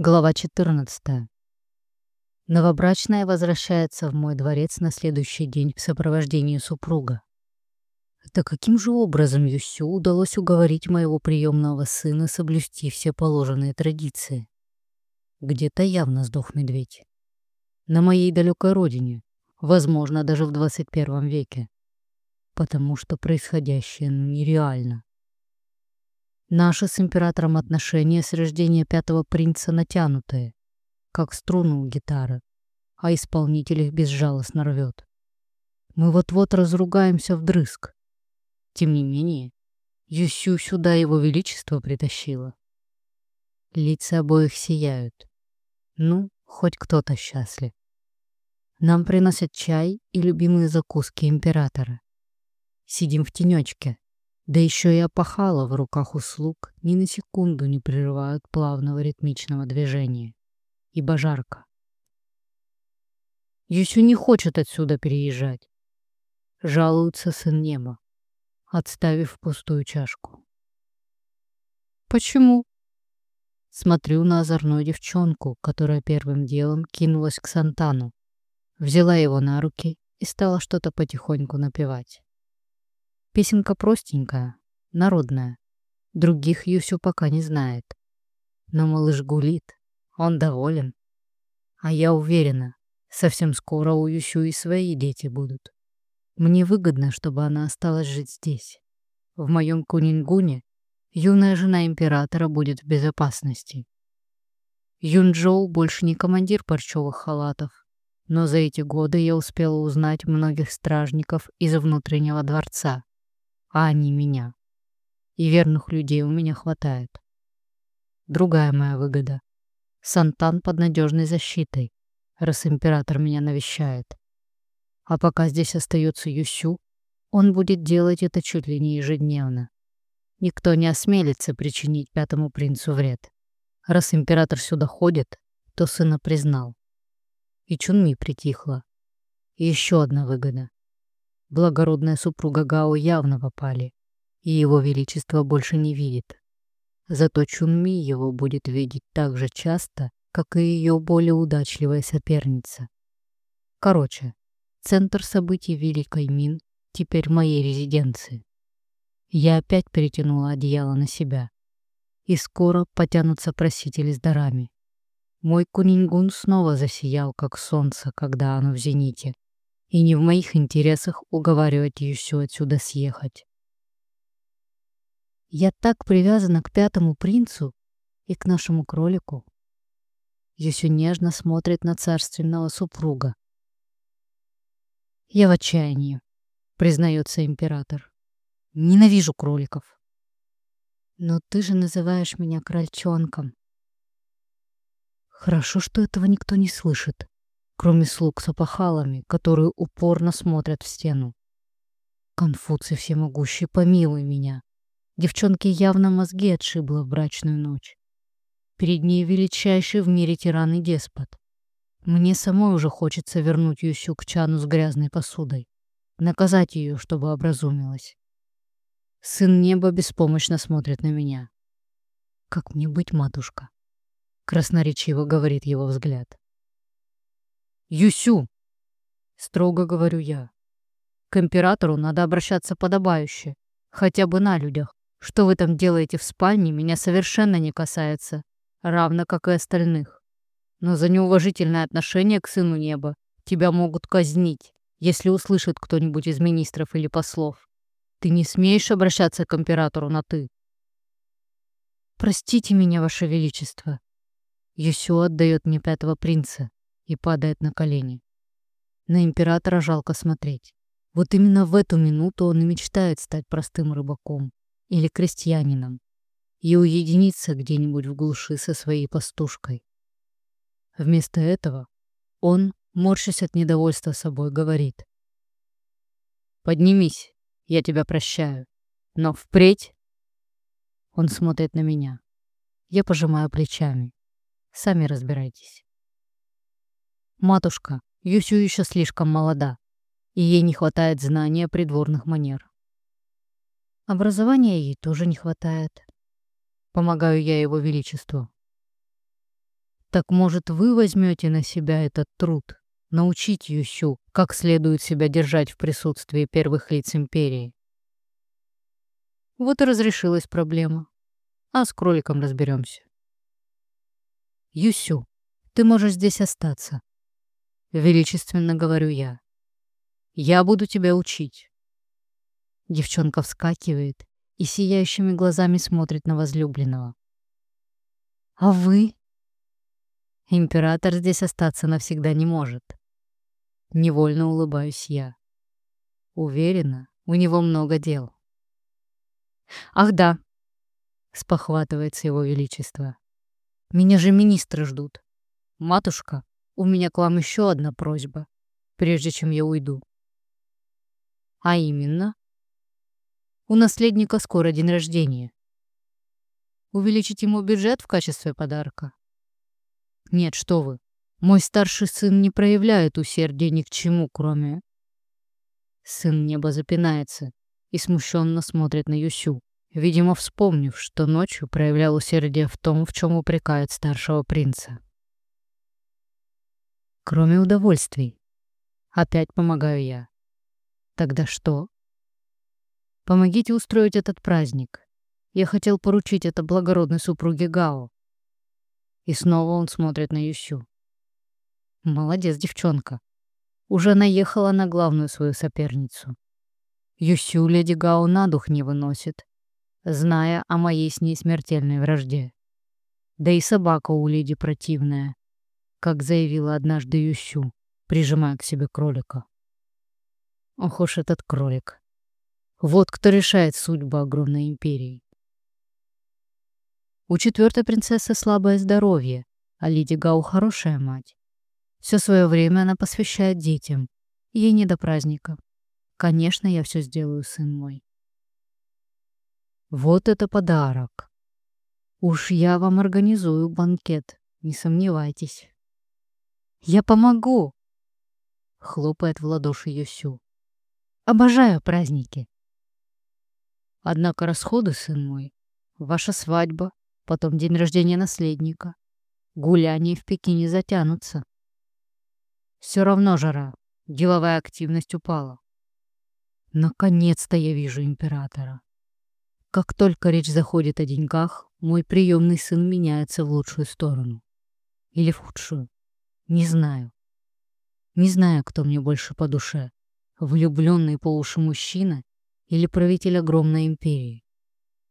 Глава 14. Новобрачная возвращается в мой дворец на следующий день в сопровождении супруга. Это каким же образом Юсю удалось уговорить моего приемного сына соблюсти все положенные традиции? Где-то явно сдох медведь. На моей далекой родине, возможно, даже в 21 веке. Потому что происходящее ну, нереально. Наши с императором отношения с рождения пятого принца натянутые, как струны у гитары, а исполнитель их безжалостно рвет. Мы вот-вот разругаемся вдрызг. Тем не менее, Юсю сюда его величество притащило. Лица обоих сияют. Ну, хоть кто-то счастлив. Нам приносят чай и любимые закуски императора. Сидим в тенечке, да еще и опахала в руках услуг ни на секунду не прерывают плавного ритмичного движения. Ибо жарко. Юсю не хочет отсюда переезжать. Жалуется сын неба, отставив пустую чашку. Почему? Смотрю на озорную девчонку, которая первым делом кинулась к Сантану, взяла его на руки и стала что-то потихоньку напевать. Песенка простенькая, народная. Других Юсю пока не знает. Но малыш гулит, он доволен. А я уверена, совсем скоро у Юсю и свои дети будут. Мне выгодно, чтобы она осталась жить здесь. В моем Кунингуне юная жена императора будет в безопасности. Юнчжоу больше не командир парчевых халатов, но за эти годы я успела узнать многих стражников из внутреннего дворца а не меня. И верных людей у меня хватает. Другая моя выгода. Сантан под надежной защитой, раз император меня навещает. А пока здесь остается Юсю, он будет делать это чуть ли не ежедневно. Никто не осмелится причинить пятому принцу вред. Раз император сюда ходит, то сына признал. И Чунми притихла. И еще одна выгода благородная супруга Гао явно попали, и его величество больше не видит. Зато Чунми его будет видеть так же часто, как и ее более удачливая соперница. Короче, центр событий Великой Мин теперь моей резиденции. Я опять перетянула одеяло на себя. И скоро потянутся просители с дарами. Мой кунингун снова засиял, как солнце, когда оно в зените и не в моих интересах уговаривать Юсю отсюда съехать. Я так привязана к пятому принцу и к нашему кролику. Юсю нежно смотрит на царственного супруга. Я в отчаянии, признается император. Ненавижу кроликов. Но ты же называешь меня крольчонком. Хорошо, что этого никто не слышит кроме слуг с опахалами, которые упорно смотрят в стену. Конфуций всемогущий, помилуй меня. Девчонке явно мозги отшибло в брачную ночь. Перед ней величайший в мире тиран и деспот. Мне самой уже хочется вернуть Юсю к чану с грязной посудой. Наказать ее, чтобы образумилась. Сын неба беспомощно смотрит на меня. «Как мне быть, матушка?» Красноречиво говорит его взгляд. Юсю, строго говорю я. К императору надо обращаться подобающе, хотя бы на людях. Что вы там делаете в спальне, меня совершенно не касается, равно как и остальных. Но за неуважительное отношение к сыну неба тебя могут казнить, если услышит кто-нибудь из министров или послов. Ты не смеешь обращаться к императору на «ты». Простите меня, Ваше Величество. Юсю отдает мне пятого принца и падает на колени. На императора жалко смотреть. Вот именно в эту минуту он и мечтает стать простым рыбаком или крестьянином и уединиться где-нибудь в глуши со своей пастушкой. Вместо этого он, морщась от недовольства собой, говорит. «Поднимись, я тебя прощаю, но впредь...» Он смотрит на меня. Я пожимаю плечами. Сами разбирайтесь. Матушка, Юсю еще слишком молода, и ей не хватает знания придворных манер. Образования ей тоже не хватает. Помогаю я его величеству. Так может, вы возьмете на себя этот труд, научить Юсю, как следует себя держать в присутствии первых лиц империи? Вот и разрешилась проблема. А с кроликом разберемся. Юсю, ты можешь здесь остаться. Величественно говорю я. Я буду тебя учить. Девчонка вскакивает и сияющими глазами смотрит на возлюбленного. А вы? Император здесь остаться навсегда не может. Невольно улыбаюсь я. Уверена, у него много дел. Ах да, спохватывается его величество. Меня же министры ждут. Матушка, у меня к вам еще одна просьба, прежде чем я уйду. А именно, у наследника скоро день рождения. Увеличить ему бюджет в качестве подарка? Нет, что вы. Мой старший сын не проявляет усердия ни к чему, кроме... Сын неба запинается и смущенно смотрит на Юсю, видимо, вспомнив, что ночью проявлял усердие в том, в чем упрекает старшего принца. Кроме удовольствий. Опять помогаю я. Тогда что? Помогите устроить этот праздник. Я хотел поручить это благородной супруге Гао. И снова он смотрит на Ющу. Молодец, девчонка. Уже наехала на главную свою соперницу. Ющу леди Гао на дух не выносит, зная о моей с ней смертельной вражде. Да и собака у леди противная, как заявила однажды Ющу, прижимая к себе кролика. Ох уж этот кролик. Вот кто решает судьбу огромной империи. У четвертой принцессы слабое здоровье, а Лиди Гау хорошая мать. Все свое время она посвящает детям. Ей не до праздника. Конечно, я все сделаю, сын мой. Вот это подарок. Уж я вам организую банкет, не сомневайтесь. Я помогу, хлопает в ладоши Юсю. Обожаю праздники. Однако расходы, сын мой, ваша свадьба, потом день рождения наследника, гуляния в Пекине затянутся. Все равно жара, деловая активность упала. Наконец-то я вижу императора. Как только речь заходит о деньгах, мой приемный сын меняется в лучшую сторону. Или в худшую. Не знаю. Не знаю, кто мне больше по душе влюбленный по уши мужчина или правитель огромной империи.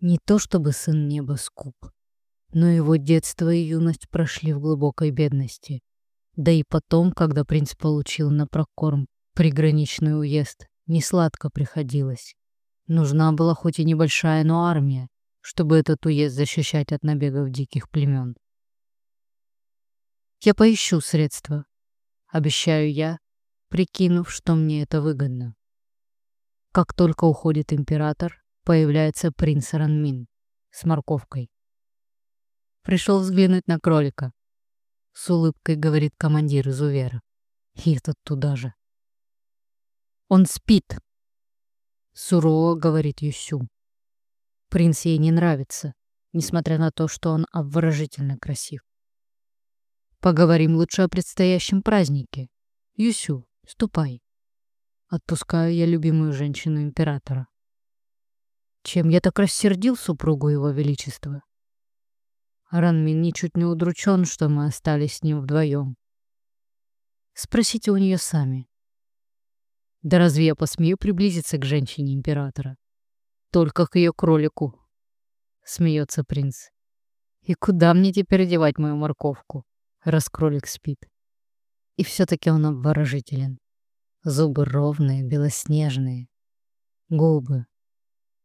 Не то чтобы сын неба скуп, но его детство и юность прошли в глубокой бедности. Да и потом, когда принц получил на прокорм приграничный уезд, не сладко приходилось. Нужна была хоть и небольшая, но армия, чтобы этот уезд защищать от набегов диких племен. Я поищу средства, обещаю я, прикинув, что мне это выгодно. Как только уходит император, появляется принц Ранмин с морковкой. Пришел взглянуть на кролика. С улыбкой говорит командир изувера. И этот туда же. Он спит. Сурово говорит Юсю. Принц ей не нравится, несмотря на то, что он обворожительно красив. Поговорим лучше о предстоящем празднике. Юсю, Ступай. Отпускаю я любимую женщину императора. Чем я так рассердил супругу его величества? Ранмин ничуть не удручен, что мы остались с ним вдвоем. Спросите у нее сами. Да разве я посмею приблизиться к женщине императора? Только к ее кролику. Смеется принц. И куда мне теперь девать мою морковку, раз кролик спит? И все-таки он обворожителен. Зубы ровные, белоснежные. Губы.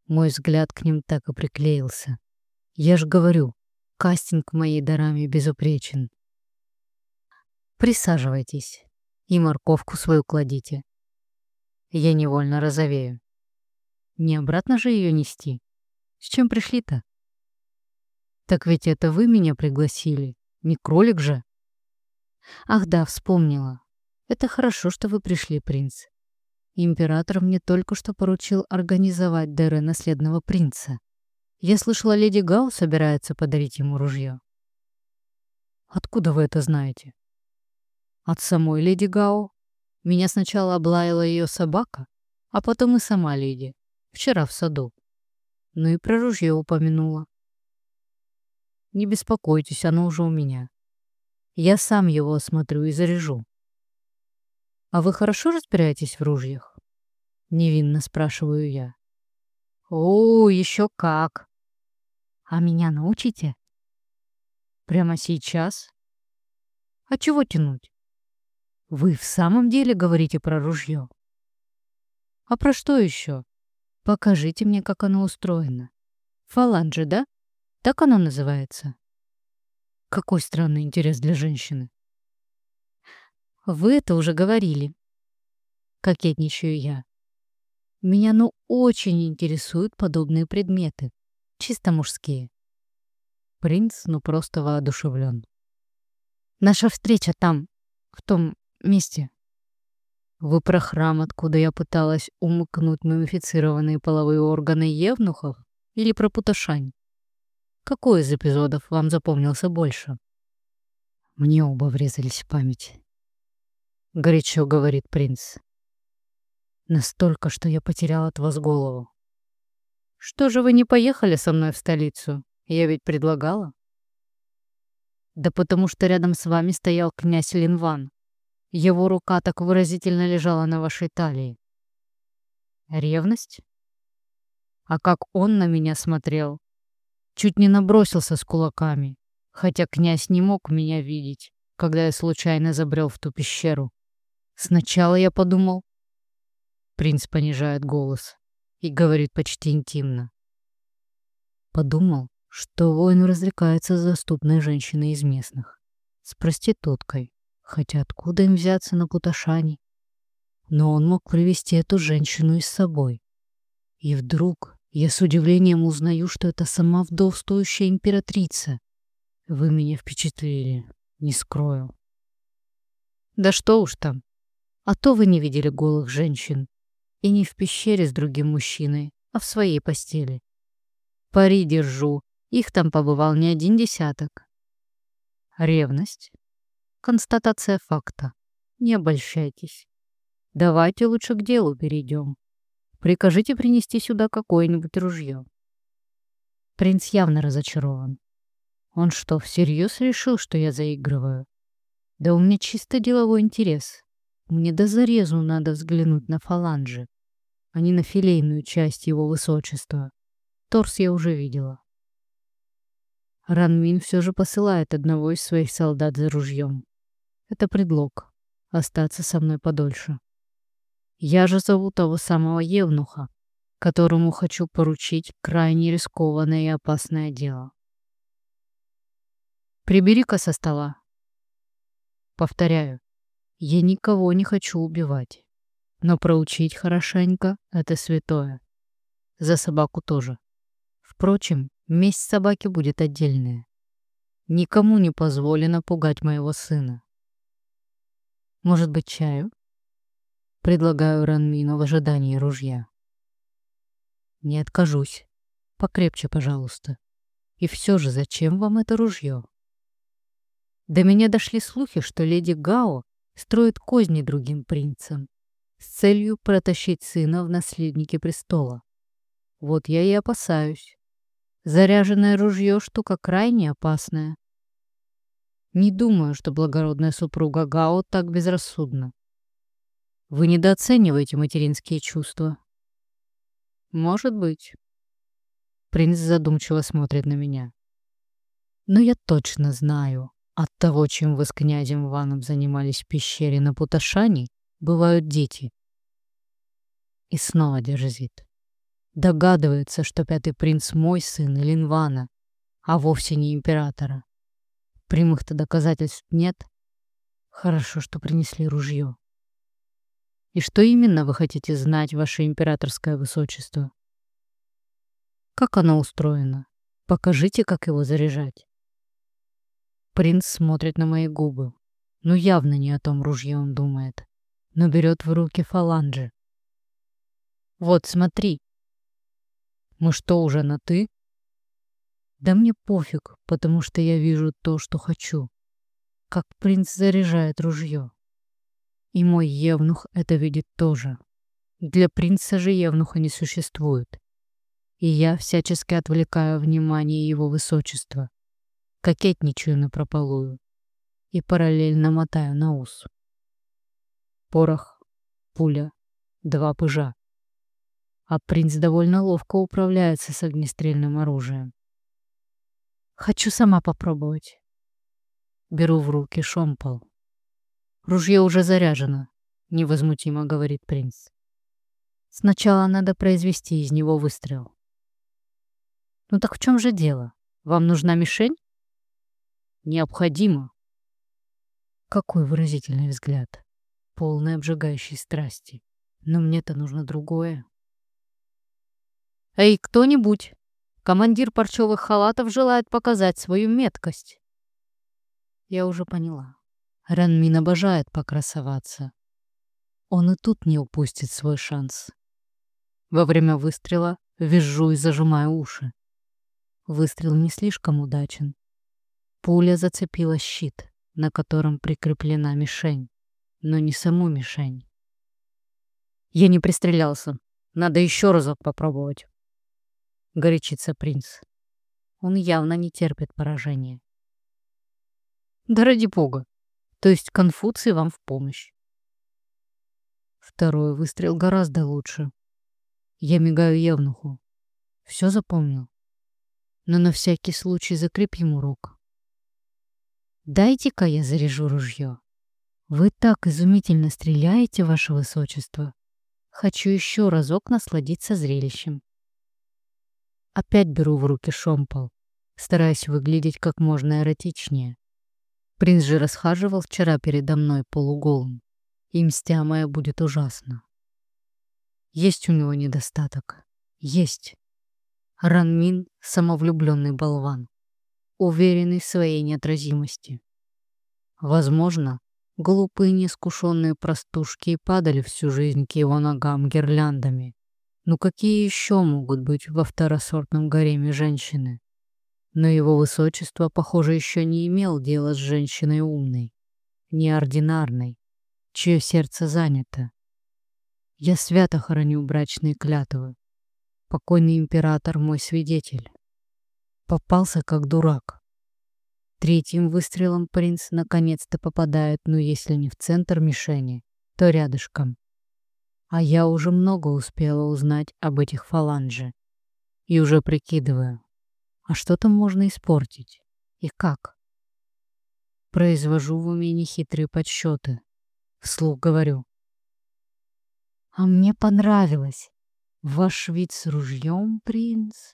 Мой взгляд к ним так и приклеился. Я ж говорю, кастинг моей дарами безупречен. Присаживайтесь и морковку свою кладите. Я невольно розовею. Не обратно же ее нести? С чем пришли-то? Так ведь это вы меня пригласили, не кролик же. Ах да, вспомнила. Это хорошо, что вы пришли, принц. Император мне только что поручил организовать Дэре наследного принца. Я слышала, леди Гау собирается подарить ему ружье. Откуда вы это знаете? От самой леди Гао. Меня сначала облаяла ее собака, а потом и сама леди. Вчера в саду. Ну и про ружье упомянула. Не беспокойтесь, оно уже у меня. Я сам его осмотрю и заряжу. А вы хорошо разбираетесь в ружьях? Невинно спрашиваю я. О, еще как. А меня научите? Прямо сейчас? А чего тянуть? Вы в самом деле говорите про ружье? А про что еще? Покажите мне, как оно устроено. Фаланжи, да? Так оно называется. Какой странный интерес для женщины. Вы это уже говорили. Кокетничаю я. Меня ну очень интересуют подобные предметы. Чисто мужские. Принц ну просто воодушевлен. Наша встреча там, в том месте. Вы про храм, откуда я пыталась умыкнуть мумифицированные половые органы евнухов? Или про Путашань? Какой из эпизодов вам запомнился больше? Мне оба врезались в память. Горячо говорит принц. Настолько, что я потерял от вас голову. Что же вы не поехали со мной в столицу? Я ведь предлагала. Да потому что рядом с вами стоял князь Линван. Его рука так выразительно лежала на вашей талии. Ревность? А как он на меня смотрел. Чуть не набросился с кулаками, хотя князь не мог меня видеть, когда я случайно забрел в ту пещеру. Сначала я подумал... Принц понижает голос и говорит почти интимно. Подумал, что воин развлекается с доступной женщиной из местных, с проституткой, Хотя откуда им взяться на Путашане? Но он мог привести эту женщину и с собой. И вдруг я с удивлением узнаю, что это сама вдовствующая императрица. Вы меня впечатлили, не скрою. Да что уж там. А то вы не видели голых женщин. И не в пещере с другим мужчиной, а в своей постели. Пари держу, их там побывал не один десяток. Ревность? Констатация факта. Не обольщайтесь. Давайте лучше к делу перейдем. Прикажите принести сюда какое-нибудь ружье. Принц явно разочарован. Он что, всерьез решил, что я заигрываю? Да у меня чисто деловой интерес. Мне до зарезу надо взглянуть на фаланжи, а не на филейную часть его высочества. Торс я уже видела. Ранмин все же посылает одного из своих солдат за ружьем. Это предлог остаться со мной подольше. Я же зову того самого Евнуха, которому хочу поручить крайне рискованное и опасное дело. Прибери-ка со стола. Повторяю, я никого не хочу убивать, но проучить хорошенько — это святое. За собаку тоже. Впрочем, месть собаки будет отдельная. Никому не позволено пугать моего сына. Может быть, чаю? Предлагаю Ранмину в ожидании ружья. Не откажусь. Покрепче, пожалуйста. И все же, зачем вам это ружье? До меня дошли слухи, что леди Гао строит козни другим принцам с целью протащить сына в наследники престола. Вот я и опасаюсь. Заряженное ружье штука крайне опасная. Не думаю, что благородная супруга Гао так безрассудна. Вы недооцениваете материнские чувства. Может быть. Принц задумчиво смотрит на меня. Но я точно знаю, от того, чем вы с князем Иваном занимались в пещере на Путашане, бывают дети. И снова дерзит. Догадывается, что пятый принц мой сын Линвана, а вовсе не императора. Прямых-то доказательств нет. Хорошо, что принесли ружье. И что именно вы хотите знать, ваше императорское высочество? Как оно устроено? Покажите, как его заряжать. Принц смотрит на мои губы. Ну, явно не о том ружье он думает. Но берет в руки фаланжи. Вот, смотри. Мы что, уже на «ты»? Да мне пофиг, потому что я вижу то, что хочу. как принц заряжает ружье. И мой евнух это видит тоже. Для принца же евнуха не существует. И я всячески отвлекаю внимание его высочества, кокетничаю напропалую и параллельно мотаю на ус. Порох, пуля, два пыжа. А принц довольно ловко управляется с огнестрельным оружием. Хочу сама попробовать. Беру в руки шомпол. Ружье уже заряжено, невозмутимо говорит принц. Сначала надо произвести из него выстрел. Ну так в чем же дело? Вам нужна мишень? Необходимо. Какой выразительный взгляд. Полный обжигающей страсти. Но мне-то нужно другое. Эй, кто-нибудь! Командир парчевых халатов желает показать свою меткость. Я уже поняла. Ранмин обожает покрасоваться. Он и тут не упустит свой шанс. Во время выстрела визжу и зажимаю уши. Выстрел не слишком удачен. Пуля зацепила щит, на котором прикреплена мишень, но не саму мишень. Я не пристрелялся. Надо еще разок попробовать. Горячится принц. Он явно не терпит поражения. Да ради бога. То есть Конфуций вам в помощь. Второй выстрел гораздо лучше. Я мигаю Евнуху. Все запомнил. Но на всякий случай закрепим урок. Дайте-ка я заряжу ружье. Вы так изумительно стреляете, ваше высочество. Хочу еще разок насладиться зрелищем. Опять беру в руки шомпол, стараясь выглядеть как можно эротичнее. Принц же расхаживал вчера передо мной полуголым, и мстя моя будет ужасно. Есть у него недостаток. Есть. Ранмин — самовлюбленный болван, уверенный в своей неотразимости. Возможно, глупые неискушенные простушки и падали всю жизнь к его ногам гирляндами. Ну какие еще могут быть во второсортном гареме женщины? Но его высочество, похоже, еще не имел дела с женщиной умной, неординарной, чье сердце занято. Я свято храню брачные клятвы. Покойный император мой свидетель. Попался как дурак. Третьим выстрелом принц наконец-то попадает, ну если не в центр мишени, то рядышком. А я уже много успела узнать об этих фаланже. И уже прикидываю, а что там можно испортить? И как? Произвожу в уме нехитрые подсчеты. Вслух говорю. А мне понравилось. Ваш вид с ружьем, принц.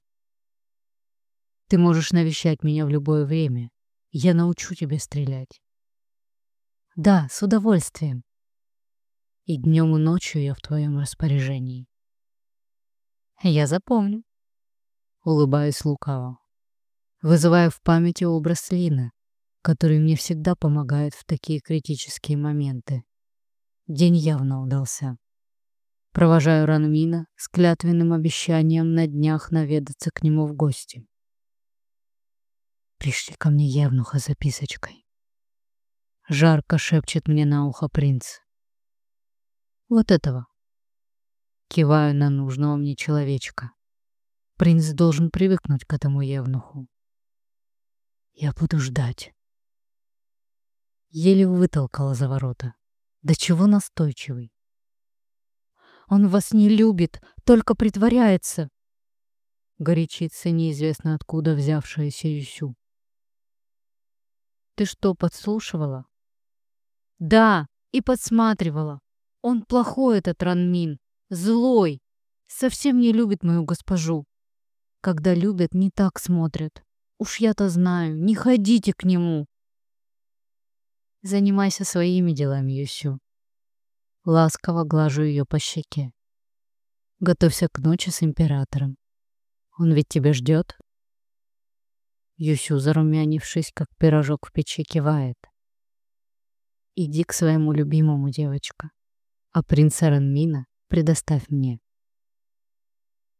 Ты можешь навещать меня в любое время. Я научу тебя стрелять. Да, с удовольствием и днем и ночью я в твоем распоряжении. Я запомню. Улыбаюсь лукаво, вызывая в памяти образ Лины, который мне всегда помогает в такие критические моменты. День явно удался. Провожаю Ранмина с клятвенным обещанием на днях наведаться к нему в гости. Пришли ко мне явнуха записочкой. Жарко шепчет мне на ухо принц. Вот этого. Киваю на нужного мне человечка. Принц должен привыкнуть к этому евнуху. Я буду ждать. Еле вытолкала за ворота. Да чего настойчивый. Он вас не любит, только притворяется. Горячится неизвестно откуда взявшаяся Юсю. Ты что, подслушивала? Да, и подсматривала. Он плохой, этот Ранмин, злой, совсем не любит мою госпожу. Когда любят, не так смотрят. Уж я-то знаю, не ходите к нему. Занимайся своими делами, Юсю. Ласково глажу ее по щеке. Готовься к ночи с императором. Он ведь тебя ждет. Юсю, зарумянившись, как пирожок в печи, кивает. Иди к своему любимому, девочка а принца Ранмина предоставь мне.